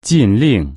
禁令。